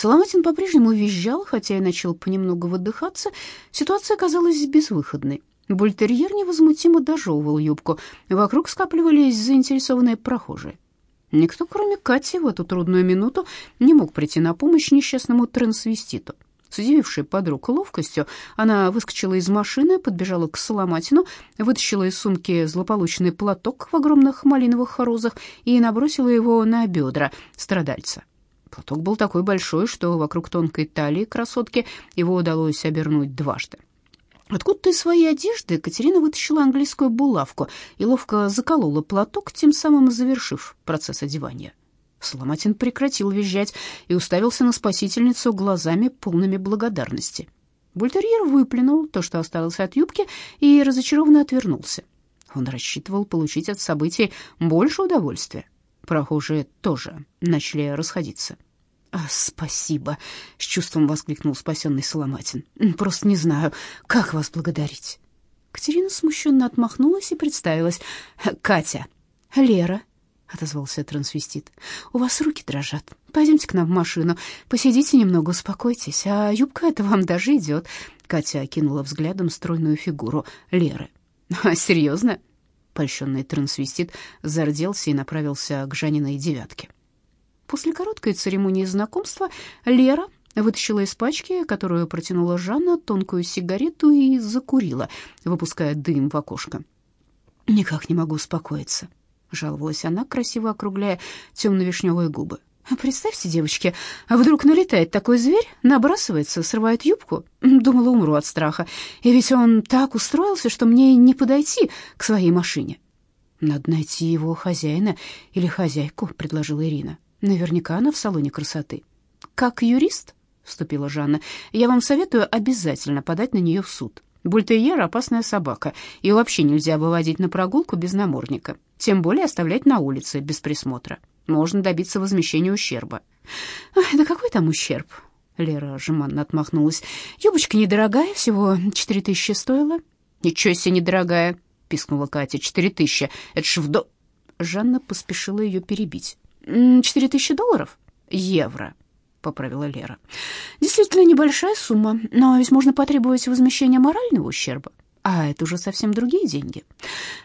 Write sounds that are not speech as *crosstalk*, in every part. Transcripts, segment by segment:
Соломатин по-прежнему визжал, хотя и начал понемногу выдыхаться. Ситуация казалась безвыходной. Бультерьер невозмутимо дожевывал юбку. Вокруг скапливались заинтересованные прохожие. Никто, кроме Кати, в эту трудную минуту не мог прийти на помощь несчастному трансвеститу. С удивившей подруг ловкостью, она выскочила из машины, подбежала к Соломатину, вытащила из сумки злополучный платок в огромных малиновых розах и набросила его на бедра страдальца. Платок был такой большой, что вокруг тонкой талии красотки его удалось обернуть дважды. Откуда-то из своей одежды Катерина вытащила английскую булавку и ловко заколола платок, тем самым завершив процесс одевания. Соломатин прекратил визжать и уставился на спасительницу глазами, полными благодарности. Бультерьер выплюнул то, что осталось от юбки, и разочарованно отвернулся. Он рассчитывал получить от событий больше удовольствия. Прохожие тоже начали расходиться. «А, «Спасибо», — с чувством воскликнул спасенный Соломатин. «Просто не знаю, как вас благодарить». Катерина смущенно отмахнулась и представилась. «Катя». «Лера», — отозвался трансвестит. «У вас руки дрожат. Пойдемте к нам в машину. Посидите немного, успокойтесь. А юбка эта вам даже идет». Катя окинула взглядом стройную фигуру Леры. «А, серьезно?» Польщенный трансвестит зарделся и направился к Жаниной девятке. После короткой церемонии знакомства Лера вытащила из пачки, которую протянула Жанна, тонкую сигарету и закурила, выпуская дым в окошко. «Никак не могу успокоиться», — жаловалась она, красиво округляя темно-вишневые губы. «Представьте, девочки, вдруг налетает такой зверь, набрасывается, срывает юбку. Думала, умру от страха. И ведь он так устроился, что мне не подойти к своей машине». «Надо найти его хозяина или хозяйку», — предложила Ирина. Наверняка она в салоне красоты. Как юрист, вступила Жанна, я вам советую обязательно подать на нее в суд. Бультерьер — опасная собака, и вообще нельзя выводить на прогулку без намордника, тем более оставлять на улице без присмотра. Можно добиться возмещения ущерба. Ах, да какой там ущерб? Лера жеманно отмахнулась. Юбочка недорогая, всего четыре тысячи стоила. Ничего себе недорогая, пискнула Катя. Четыре тысячи. Это ж вдо... Жанна поспешила ее перебить. «Четыре тысячи долларов?» «Евро», — поправила Лера. «Действительно небольшая сумма, но ведь можно потребовать возмещения морального ущерба. А это уже совсем другие деньги.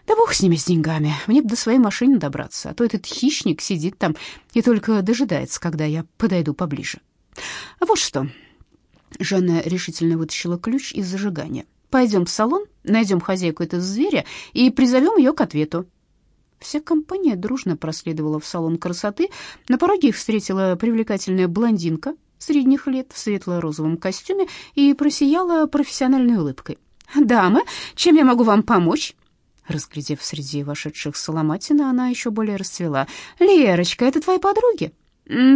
Да бог с ними, с деньгами. Мне бы до своей машины добраться, а то этот хищник сидит там и только дожидается, когда я подойду поближе. А вот что». Жанна решительно вытащила ключ из зажигания. «Пойдем в салон, найдем хозяйку этого зверя и призовем ее к ответу. Вся компания дружно проследовала в салон красоты. На пороге их встретила привлекательная блондинка средних лет в светло-розовом костюме и просияла профессиональной улыбкой. «Дамы, чем я могу вам помочь?» Разглядев среди вошедших Соломатина, она еще более расцвела. «Лерочка, это твои подруги?»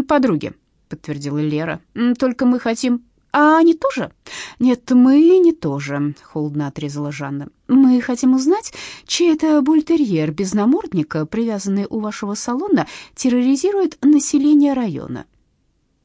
«Подруги», — подтвердила Лера. «Только мы хотим «А они тоже?» «Нет, мы не тоже», — холодно отрезала Жанна. «Мы хотим узнать, чей это бультерьер без намордника, привязанный у вашего салона, терроризирует население района».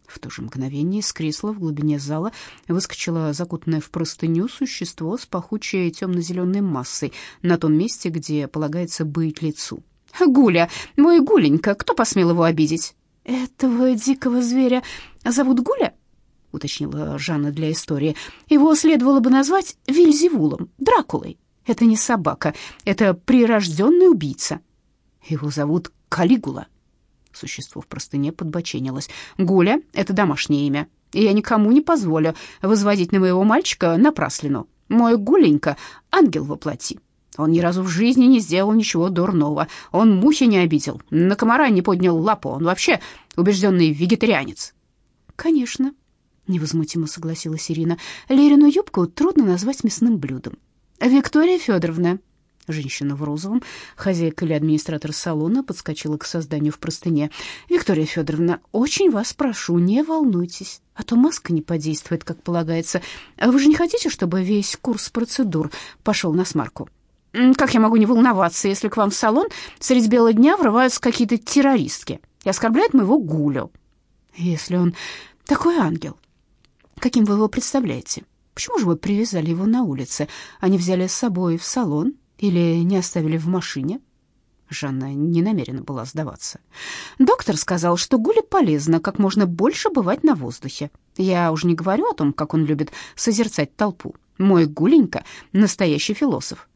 В то же мгновение из кресла в глубине зала выскочило закутанное в простыню существо с пахучей темно-зеленой массой на том месте, где полагается быть лицу. «Гуля, мой Гуленька, кто посмел его обидеть?» «Этого дикого зверя зовут Гуля?» Уточнила Жанна для истории. Его следовало бы назвать Вильзевулом, Дракулой. Это не собака, это прирожденный убийца. Его зовут Калигула. Существо в простыне подбоченилось. Гуля — это домашнее имя, и я никому не позволю возводить на моего мальчика напраслину. Мой Гуленька — ангел воплоти. Он ни разу в жизни не сделал ничего дурного. Он мухи не обидел, на комара не поднял лапу. Он вообще убежденный вегетарианец. Конечно, невозмутимо согласилась Ирина. Лерину юбку трудно назвать мясным блюдом. Виктория Федоровна, женщина в розовом, хозяйка или администратор салона, подскочила к созданию в простыне. Виктория Федоровна, очень вас прошу, не волнуйтесь, а то маска не подействует, как полагается. А вы же не хотите, чтобы весь курс процедур пошел на смарку? Как я могу не волноваться, если к вам в салон средь бела дня врываются какие-то террористки и оскорбляют моего Гулю? Если он такой ангел, Каким вы его представляете? Почему же вы привязали его на улице, а не взяли с собой в салон или не оставили в машине? Жанна не намерена была сдаваться. Доктор сказал, что Гуле полезно как можно больше бывать на воздухе. Я уже не говорю о том, как он любит созерцать толпу. Мой Гуленька — настоящий философ.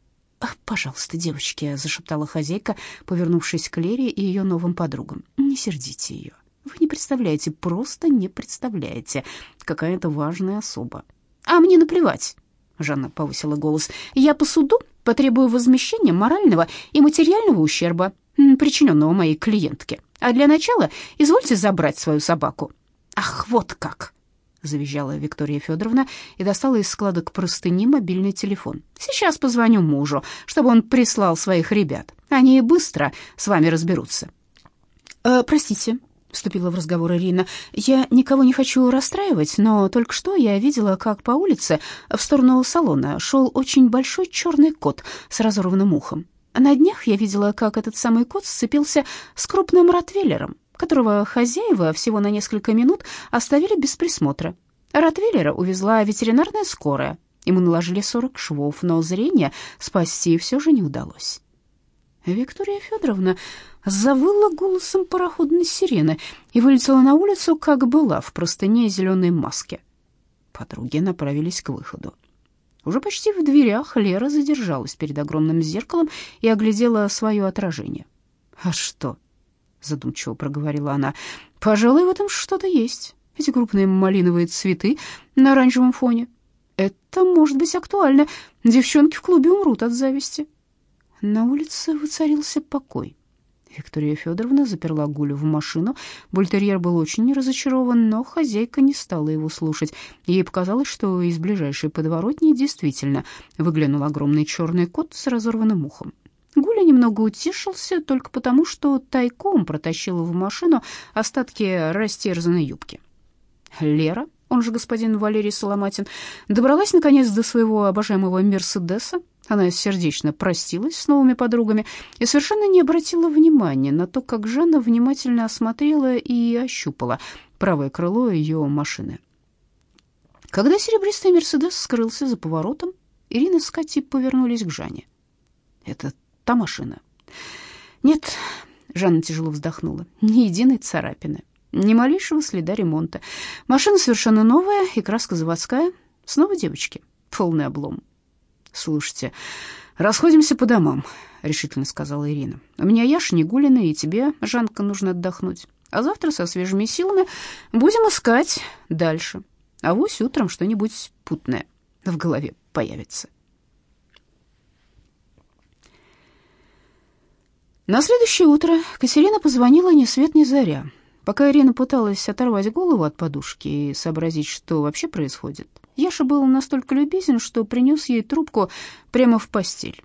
«Пожалуйста, девочки», — зашептала хозяйка, повернувшись к Лере и ее новым подругам. «Не сердите ее. Вы не представляете, просто не представляете, какая это важная особа». «А мне наплевать», — Жанна повысила голос. «Я по суду потребую возмещения морального и материального ущерба, причиненного моей клиентке. А для начала извольте забрать свою собаку». «Ах, вот как!» — завизжала Виктория Федоровна и достала из складок простыни мобильный телефон. «Сейчас позвоню мужу, чтобы он прислал своих ребят. Они быстро с вами разберутся». «Э, «Простите», — вступила в разговор Ирина, — «я никого не хочу расстраивать, но только что я видела, как по улице в сторону салона шел очень большой черный кот с разорванным ухом. На днях я видела, как этот самый кот сцепился с крупным ротвейлером которого хозяева всего на несколько минут оставили без присмотра. Ротвейлера увезла ветеринарная скорая. Ему наложили 40 швов, но зрение спасти все же не удалось. Виктория Федоровна завыла голосом пароходной сирены и вылетела на улицу, как была, в простыне зеленой маске. Подруги направились к выходу. Уже почти в дверях Лера задержалась перед огромным зеркалом и оглядела свое отражение. А что? задумчиво проговорила она. Пожалуй, в этом что-то есть. Эти крупные малиновые цветы на оранжевом фоне. Это может быть актуально. Девчонки в клубе умрут от зависти. На улице воцарился покой. Виктория Федоровна заперла Гулю в машину. Бультерьер был очень разочарован, но хозяйка не стала его слушать. Ей показалось, что из ближайшей подворотни действительно выглянул огромный черный кот с разорванным ухом. Гуля немного утешился только потому, что тайком протащила в машину остатки растерзанной юбки. Лера, он же господин Валерий Соломатин, добралась наконец до своего обожаемого Мерседеса. Она сердечно простилась с новыми подругами и совершенно не обратила внимания на то, как Жанна внимательно осмотрела и ощупала правое крыло ее машины. Когда серебристый Мерседес скрылся за поворотом, Ирина с Катей повернулись к Жанне. «Это та машина. Нет, Жанна тяжело вздохнула. Ни единой царапины, ни малейшего следа ремонта. Машина совершенно новая, и краска заводская. Снова девочки. Полный облом. Слушайте, расходимся по домам, решительно сказала Ирина. У меня Яша Негулина, и тебе, Жанка, нужно отдохнуть. А завтра со свежими силами будем искать дальше. А вось утром что-нибудь путное в голове появится. На следующее утро Катерина позвонила ни свет ни заря. Пока Ирина пыталась оторвать голову от подушки и сообразить, что вообще происходит, Яша был настолько любезен, что принес ей трубку прямо в постель.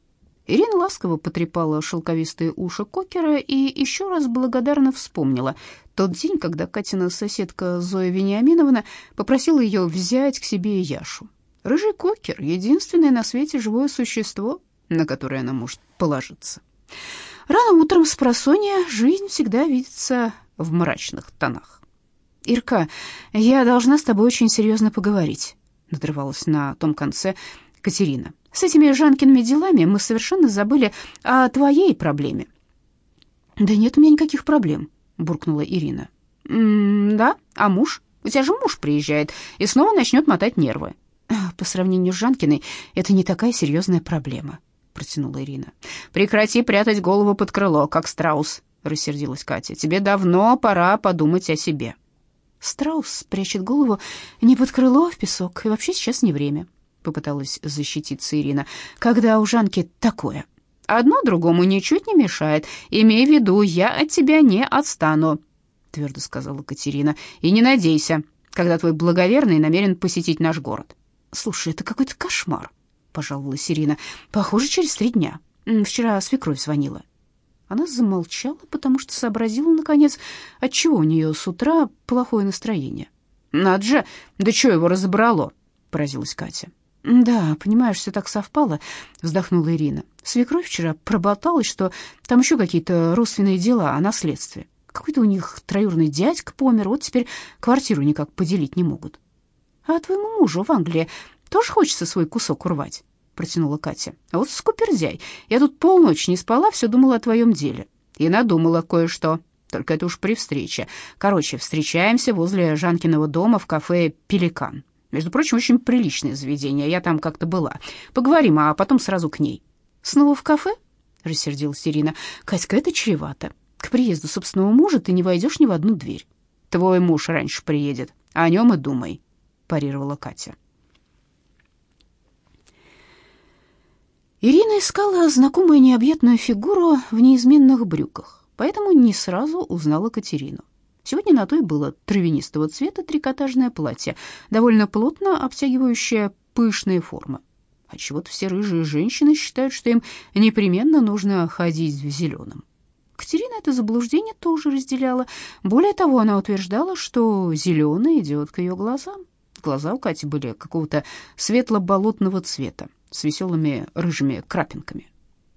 Ирина ласково потрепала шелковистые уши Кокера и еще раз благодарно вспомнила тот день, когда Катина соседка Зоя Вениаминовна попросила ее взять к себе Яшу. Рыжий Кокер — единственное на свете живое существо, на которое она может положиться. Рано утром с просонья жизнь всегда видится в мрачных тонах. «Ирка, я должна с тобой очень серьезно поговорить», — надрывалась на том конце Катерина. «С этими Жанкиными делами мы совершенно забыли о твоей проблеме». «Да нет у меня никаких проблем», — буркнула Ирина. «М «Да? А муж? У тебя же муж приезжает и снова начнет мотать нервы». «По сравнению с Жанкиной, это не такая серьезная проблема», протянула Ирина. Прекрати прятать голову под крыло, как страус, рассердилась Катя. Тебе давно пора подумать о себе. Страус прячет голову не под крыло, а в песок, и вообще сейчас не время, попыталась защититься Ирина. Когда у Жанки такое? Одно другому ничуть не мешает. Имей в виду, я от тебя не отстану, твердо сказала Катерина. И не надейся, когда твой благоверный намерен посетить наш город. Слушай, это какой-то кошмар, пожаловалась Ирина. Похоже, через три дня. Вчера свекровь звонила. Она замолчала, потому что сообразила наконец, отчего у нее с утра плохое настроение. Надо же, да что его разобрало, поразилась Катя. Да, понимаешь, все так совпало, вздохнула Ирина. Свекровь вчера проболталась, что там еще какие-то родственные дела о наследстве. Какой-то у них троюродный дядька помер, вот теперь квартиру никак поделить не могут. А твоему мужу в Англии тоже хочется свой кусок урвать? Протянула Катя. «А вот скупердяй, я тут полночь не спала, все думала о твоем деле. И надумала кое-что, только это уж при встрече. Короче, встречаемся возле Жанкиного дома в кафе «Пеликан». Между прочим, очень приличное заведение, я там как-то была. Поговорим, а потом сразу к ней». «Снова в кафе?» — рассердилась Ирина. «Катька, это чревато. К приезду собственного мужа ты не войдешь ни в одну дверь». «Твой муж раньше приедет, о нем и думай», — парировала Катя. Ирина искала знакомую необъятную фигуру в неизменных брюках, поэтому не сразу узнала Катерину. Сегодня на той было травянистого цвета трикотажное платье, довольно плотно обтягивающее пышные формы. Отчего-то все рыжие женщины считают, что им непременно нужно ходить в зеленом. Катерина это заблуждение тоже разделяла. Более того, она утверждала, что зеленый идет к ее глазам. Глаза у Кати были какого-то светло-болотного цвета, с веселыми рыжими крапинками.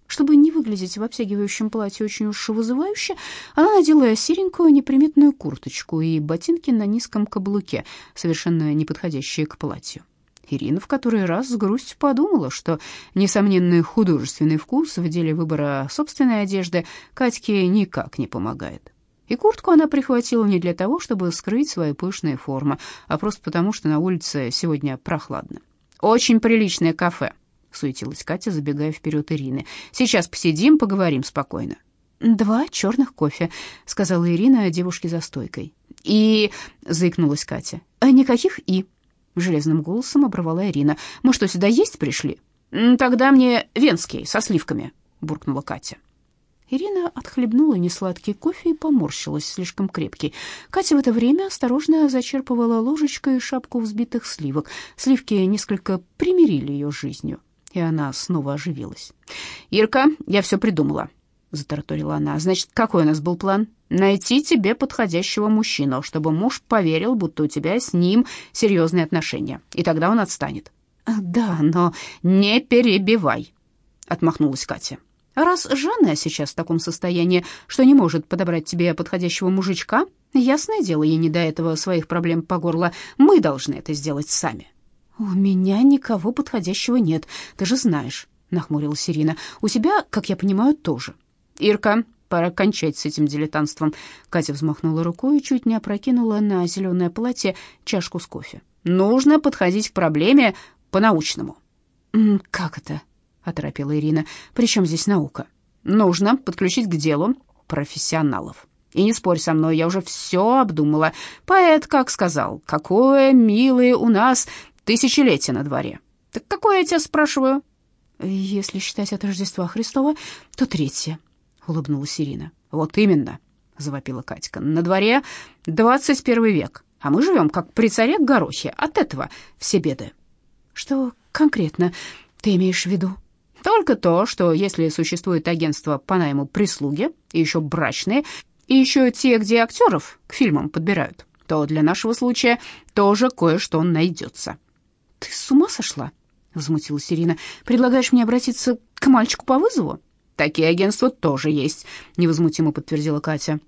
Чтобы не выглядеть в обтягивающем платье очень уж вызывающе, она надела серенькую неприметную курточку и ботинки на низком каблуке, совершенно не подходящие к платью. Ирина в который раз с грустью подумала, что несомненный художественный вкус в деле выбора собственной одежды Катьке никак не помогает. И куртку она прихватила не для того, чтобы скрыть свои пышные формы, а просто потому, что на улице сегодня прохладно. «Очень приличное кафе», — суетилась Катя, забегая вперед Ирины. «Сейчас посидим, поговорим спокойно». «Два черных кофе», — сказала Ирина девушке за стойкой. «И...» — заикнулась Катя. «А «Никаких «и». Железным голосом оборвала Ирина. «Мы что, сюда есть пришли?» «Тогда мне венский, со сливками», — буркнула Катя. Ирина отхлебнула несладкий кофе и поморщилась, слишком крепкий. Катя в это время осторожно зачерпывала ложечкой шапку взбитых сливок. Сливки несколько примирили ее с жизнью, и она снова оживилась. «Ирка, я все придумала», — затараторила она. «Значит, какой у нас был план? Найти тебе подходящего мужчину, чтобы муж поверил, будто у тебя с ним серьезные отношения, и тогда он отстанет». «Да, но не перебивай», — отмахнулась Катя. Раз Жанна сейчас в таком состоянии, что не может подобрать тебе подходящего мужичка, ясное дело, ей не до этого своих проблем по горло. Мы должны это сделать сами. У меня никого подходящего нет, ты же знаешь, нахмурилась Ирина. У тебя, как я понимаю, тоже. Ирка, пора кончать с этим дилетантством. Катя взмахнула рукой и чуть не опрокинула на зеленое платье чашку с кофе. Нужно подходить к проблеме по-научному. Как это? оторопела Ирина. «При чем здесь наука? Нужно подключить к делу профессионалов. И не спорь со мной, я уже все обдумала. Поэт как сказал, какое милое у нас тысячелетие на дворе. Так какое я тебя спрашиваю?» «Если считать от Рождества Христова, то третье», — улыбнулась Ирина. «Вот именно», — завопила Катька. «На дворе двадцать первый век, а мы живем как при царе Горохе. От этого все беды». «Что конкретно ты имеешь в виду?» Только то, что если существует агентство по найму прислуги, и еще брачные, и еще те, где актеров к фильмам подбирают, то для нашего случая тоже кое-что найдется. «Ты с ума сошла?» — возмутилась Ирина. «Предлагаешь мне обратиться к мальчику по вызову?» «Такие агентства тоже есть», — невозмутимо подтвердила Катя.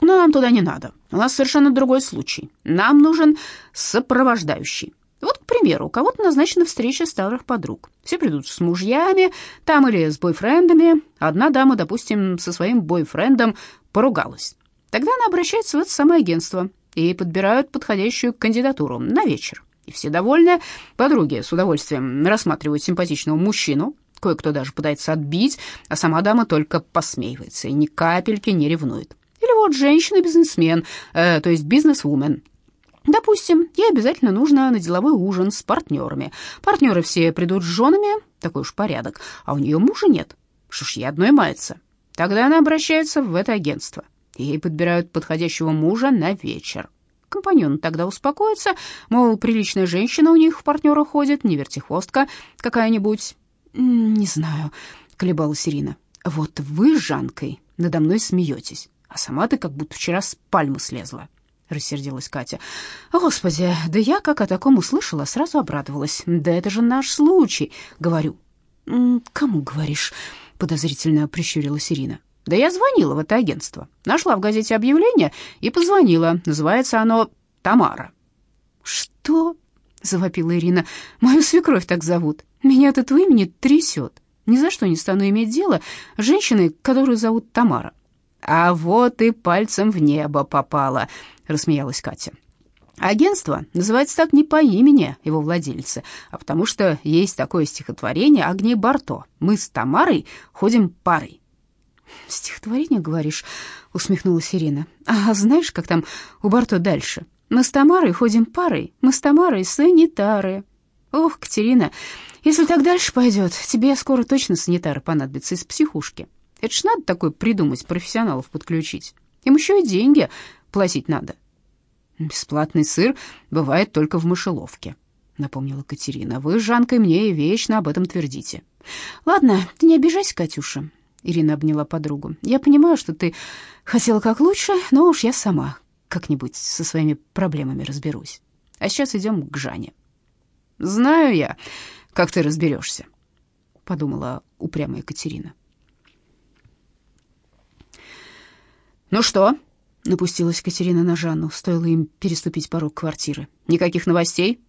«Но нам туда не надо. У нас совершенно другой случай. Нам нужен сопровождающий. Вот, к примеру, у кого-то назначена встреча старых подруг. Все придут с мужьями, там или с бойфрендами. Одна дама, допустим, со своим бойфрендом поругалась. Тогда она обращается в это самое агентство и подбирают подходящую кандидатуру на вечер. И все довольны. Подруги с удовольствием рассматривают симпатичного мужчину, кое-кто даже пытается отбить, а сама дама только посмеивается и ни капельки не ревнует. Или вот женщина-бизнесмен, э, то есть бизнес-вумен, Допустим, ей обязательно нужно на деловой ужин с партнерами. Партнеры все придут с женами, такой уж порядок, а у нее мужа нет. Что ж, ей одной мается. Тогда она обращается в это агентство. Ей подбирают подходящего мужа на вечер. Компаньон тогда успокоится, мол, приличная женщина у них в партнера ходит, не вертихвостка какая-нибудь. «Не знаю», — колебалась Ирина. «Вот вы с Жанкой надо мной смеетесь, а сама ты как будто вчера с пальмы слезла». — рассердилась Катя. «Господи, да я, как о таком услышала, сразу обрадовалась. Да это же наш случай, говорю». «Кому говоришь?» — подозрительно прищурилась Ирина. «Да я звонила в это агентство. Нашла в газете объявление и позвонила. Называется оно «Тамара». «Что?» — завопила Ирина. «Мою свекровь так зовут. Меня от этого имени трясет. Ни за что не стану иметь дело с женщиной, которую зовут Тамара». «А вот и пальцем в небо попала», — рассмеялась Катя. Агентство называется так не по имени его владельца, а потому что есть такое стихотворение Агнии Барто. Мы с Тамарой ходим парой. «Стихотворение, говоришь?» — усмехнулась Ирина. «А знаешь, как там у Барто дальше? Мы с Тамарой ходим парой, мы с Тамарой санитары». «Ох, Катерина, если так дальше пойдет, тебе скоро точно санитары понадобятся из психушки. Это ж надо такое придумать, профессионалов подключить. Им еще и деньги платить надо». «Бесплатный сыр бывает только в мышеловке», — напомнила Катерина. «Вы с Жанкой мне вечно об этом твердите». «Ладно, ты не обижайся, Катюша», — Ирина обняла подругу. «Я понимаю, что ты хотела как лучше, но уж я сама как-нибудь со своими проблемами разберусь. А сейчас идем к Жане». «Знаю я, как ты разберешься», — подумала упрямая Катерина. «Ну что?» Напустилась Катерина на Жанну, стоило им переступить порог квартиры. «Никаких новостей?»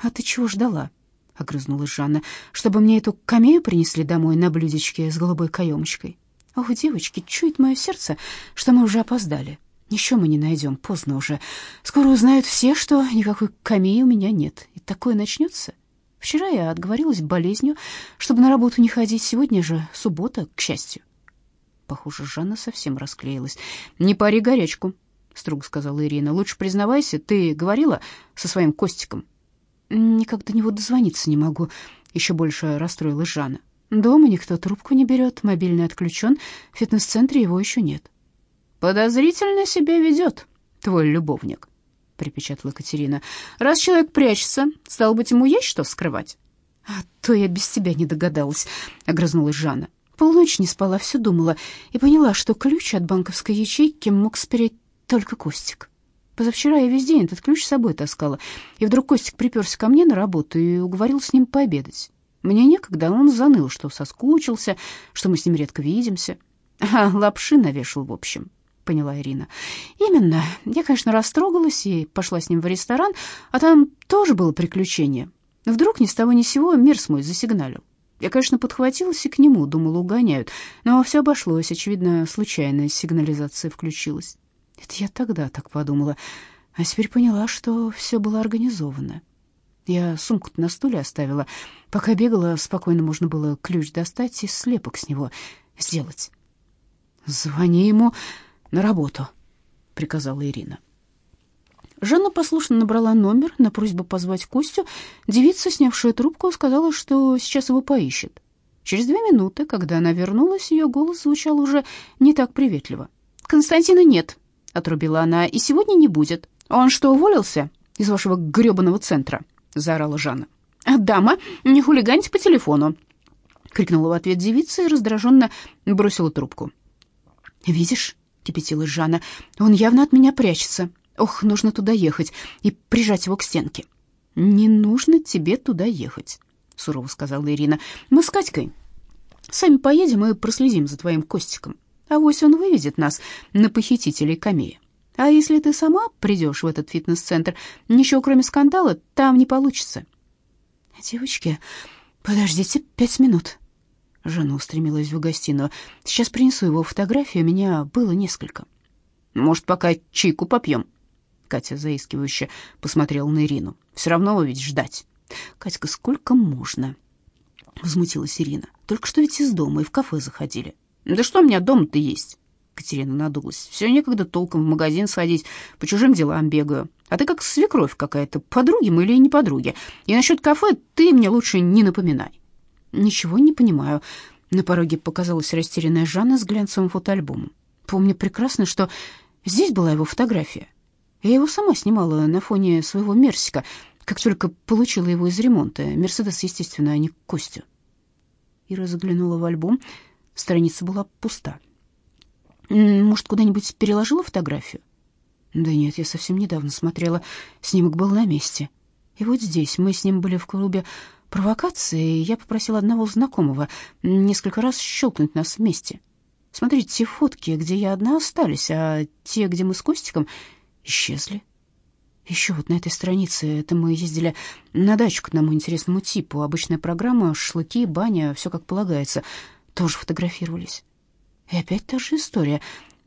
«А ты чего ждала?» — огрызнулась Жанна. «Чтобы мне эту камею принесли домой на блюдечке с голубой каемочкой. Ох, девочки, чует мое сердце, что мы уже опоздали. Ничего мы не найдем, поздно уже. Скоро узнают все, что никакой камеи у меня нет. И такое начнется. Вчера я отговорилась болезнью, чтобы на работу не ходить. Сегодня же суббота, к счастью. Похоже, Жанна совсем расклеилась. «Не пари горячку», — строго сказала Ирина. «Лучше признавайся, ты говорила со своим Костиком?» «Никак до него дозвониться не могу», — еще больше расстроилась Жанна. «Дома никто трубку не берет, мобильный отключен, в фитнес-центре его еще нет». «Подозрительно себя ведет твой любовник», — припечатала Катерина. «Раз человек прячется, стало быть, ему есть что скрывать?» «А то я без тебя не догадалась», — огрызнулась Жанна. Полночь не спала, все думала и поняла, что ключ от банковской ячейки мог спереть только Костик. Позавчера я весь день этот ключ с собой таскала, и вдруг Костик приперся ко мне на работу и уговорил с ним пообедать. Мне некогда, он заныл, что соскучился, что мы с ним редко видимся. А лапши навешал, в общем, поняла Ирина. Именно. Я, конечно, растрогалась и пошла с ним в ресторан, а там тоже было приключение. Вдруг ни с того ни с сего Мирс мой засигналил. Я, конечно, подхватилась и к нему, думала, угоняют, но все обошлось, очевидно, случайная сигнализация включилась. Это я тогда так подумала, а теперь поняла, что все было организовано. Я сумку на стуле оставила. Пока бегала, спокойно можно было ключ достать и слепок с него сделать. «Звони ему на работу», — приказала Ирина. Жанна послушно набрала номер на просьбу позвать Костю. Девица, снявшая трубку, сказала, что сейчас его поищет. Через две минуты, когда она вернулась, ее голос звучал уже не так приветливо. «Константина нет», — отрубила она, — «и сегодня не будет. Он что, уволился из вашего грёбаного центра?» — заорала Жанна. «Дама, не хулиганьте по телефону», — крикнула в ответ девица и раздраженно бросила трубку. «Видишь?» — кипятилась Жанна. «Он явно от меня прячется. Ох, нужно туда ехать и прижать его к стенке. Не нужно тебе туда ехать, сурово сказала Ирина. Мы с Катькой сами поедем и проследим за твоим Костиком. А вось он выведет нас на похитителей камея. А если ты сама придешь в этот фитнес-центр, ничего кроме скандала там не получится. Девочки, подождите пять минут. Жена устремилась в гостиную. Сейчас принесу его фотографию, меня было несколько. Может, пока чайку попьем? Катя заискивающе посмотрела на Ирину. «Все равно ведь ждать». «Катька, сколько можно?» Возмутилась Ирина. «Только что ведь из дома и в кафе заходили». «Да что у меня дома-то есть?» Катерина надулась. «Все некогда толком в магазин сходить, по чужим делам бегаю. А ты как свекровь какая-то, подруги мы или не подруги. И насчет кафе ты мне лучше не напоминай». «Ничего не понимаю». На пороге показалась растерянная Жанна с глянцевым фотоальбомом. Помню прекрасно, что здесь была его фотография. Я его сама снимала на фоне своего Мерсика, как только получила его из ремонта. Мерседес, естественно, а не Костю. Ира заглянула в альбом. Страница была пуста. Может, куда-нибудь переложила фотографию? Да нет, я совсем недавно смотрела. Снимок был на месте. И вот здесь мы с ним были в клубе провокации, и я попросила одного знакомого несколько раз щелкнуть нас вместе. Смотрите, те фотки, где я одна, остались, а те, где мы с Костиком, исчезли. Еще вот на этой странице, это мы ездили на дачу к одному интересному типу. Обычная программа, шашлыки, баня, все как полагается. Тоже фотографировались. И опять та же история.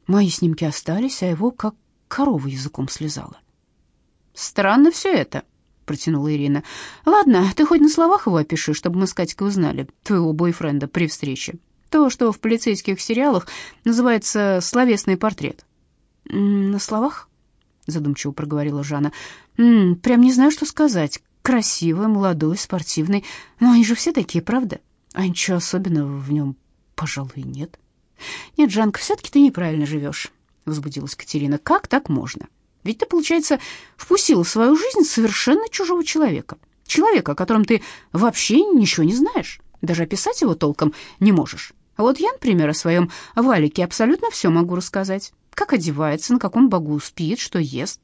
Мои снимки остались, а его как корова языком слезала. «Странно все это», — протянула Ирина. «Ладно, ты хоть на словах его опиши, чтобы мы с Катькой узнали, твоего бойфренда при встрече. То, что в полицейских сериалах называется словесный портрет». «На словах?» задумчиво проговорила Жанна. «М -м, прям не знаю, что сказать. Красивый, молодой, спортивный. Но они же все такие, правда? А ничего особенного в нем, пожалуй, нет». «Нет, Жанка, все-таки ты неправильно живешь», — возбудилась Катерина. «Как так можно? Ведь ты, получается, впустила в свою жизнь совершенно чужого человека. Человека, о котором ты вообще ничего не знаешь. Даже описать его толком не можешь. А вот я, например, о своем Валике абсолютно все могу рассказать как одевается, на каком богу спит, что ест.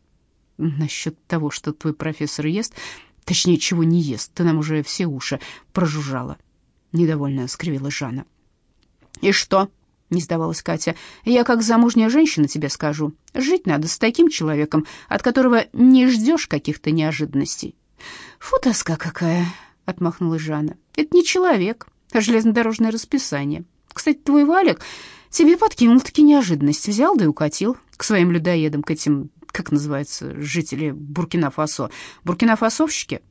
Насчет того, что твой профессор ест, точнее, чего не ест, ты нам уже все уши прожужжала. Недовольно скривила Жанна. И что? Не сдавалась Катя. Я как замужняя женщина тебе скажу. Жить надо с таким человеком, от которого не ждешь каких-то неожиданностей. Фу, тоска какая, отмахнулась Жанна. Это не человек, а железнодорожное расписание. Кстати, твой Валик Тебе подкинул таки неожиданность. Взял да и укатил к своим людоедам, к этим, как называется, жители Буркина-Фасо. Буркина-фасовщики?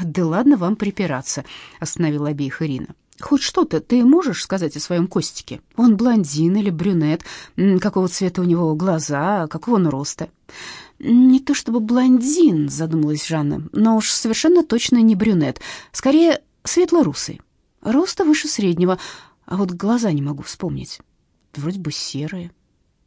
Да ладно вам припираться, остановила обеих Ирина. Хоть что-то ты можешь сказать о своем Костике? Он блондин или брюнет? Какого цвета у него глаза? Какого он роста? Не то чтобы блондин, задумалась Жанна, но уж совершенно точно не брюнет. Скорее, светлорусый. Роста выше среднего, а вот глаза не могу вспомнить вроде бы серые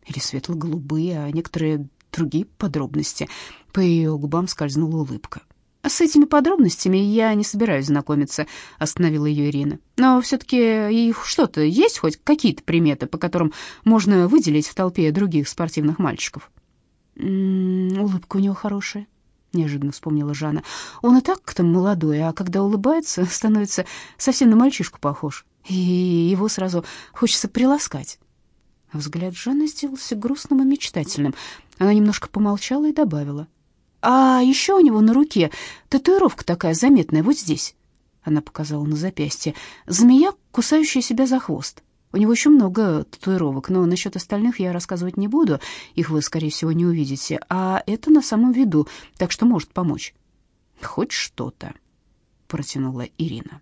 или светло-голубые, а некоторые другие подробности. По ее губам скользнула улыбка. «С этими подробностями я не собираюсь знакомиться», — остановила ее Ирина. «Но все-таки их что-то есть, хоть какие-то приметы, по которым можно выделить в толпе других спортивных мальчиков?» М -м, «Улыбка у него хорошая», — неожиданно вспомнила Жанна. «Он и так-то молодой, а когда улыбается, *laughs* становится совсем на мальчишку похож, и его сразу хочется приласкать». Взгляд Жанны сделался грустным и мечтательным. Она немножко помолчала и добавила. «А еще у него на руке татуировка такая заметная, вот здесь». Она показала на запястье. «Змея, кусающая себя за хвост. У него еще много татуировок, но насчет остальных я рассказывать не буду. Их вы, скорее всего, не увидите. А это на самом виду, так что может помочь». «Хоть что-то», — протянула Ирина.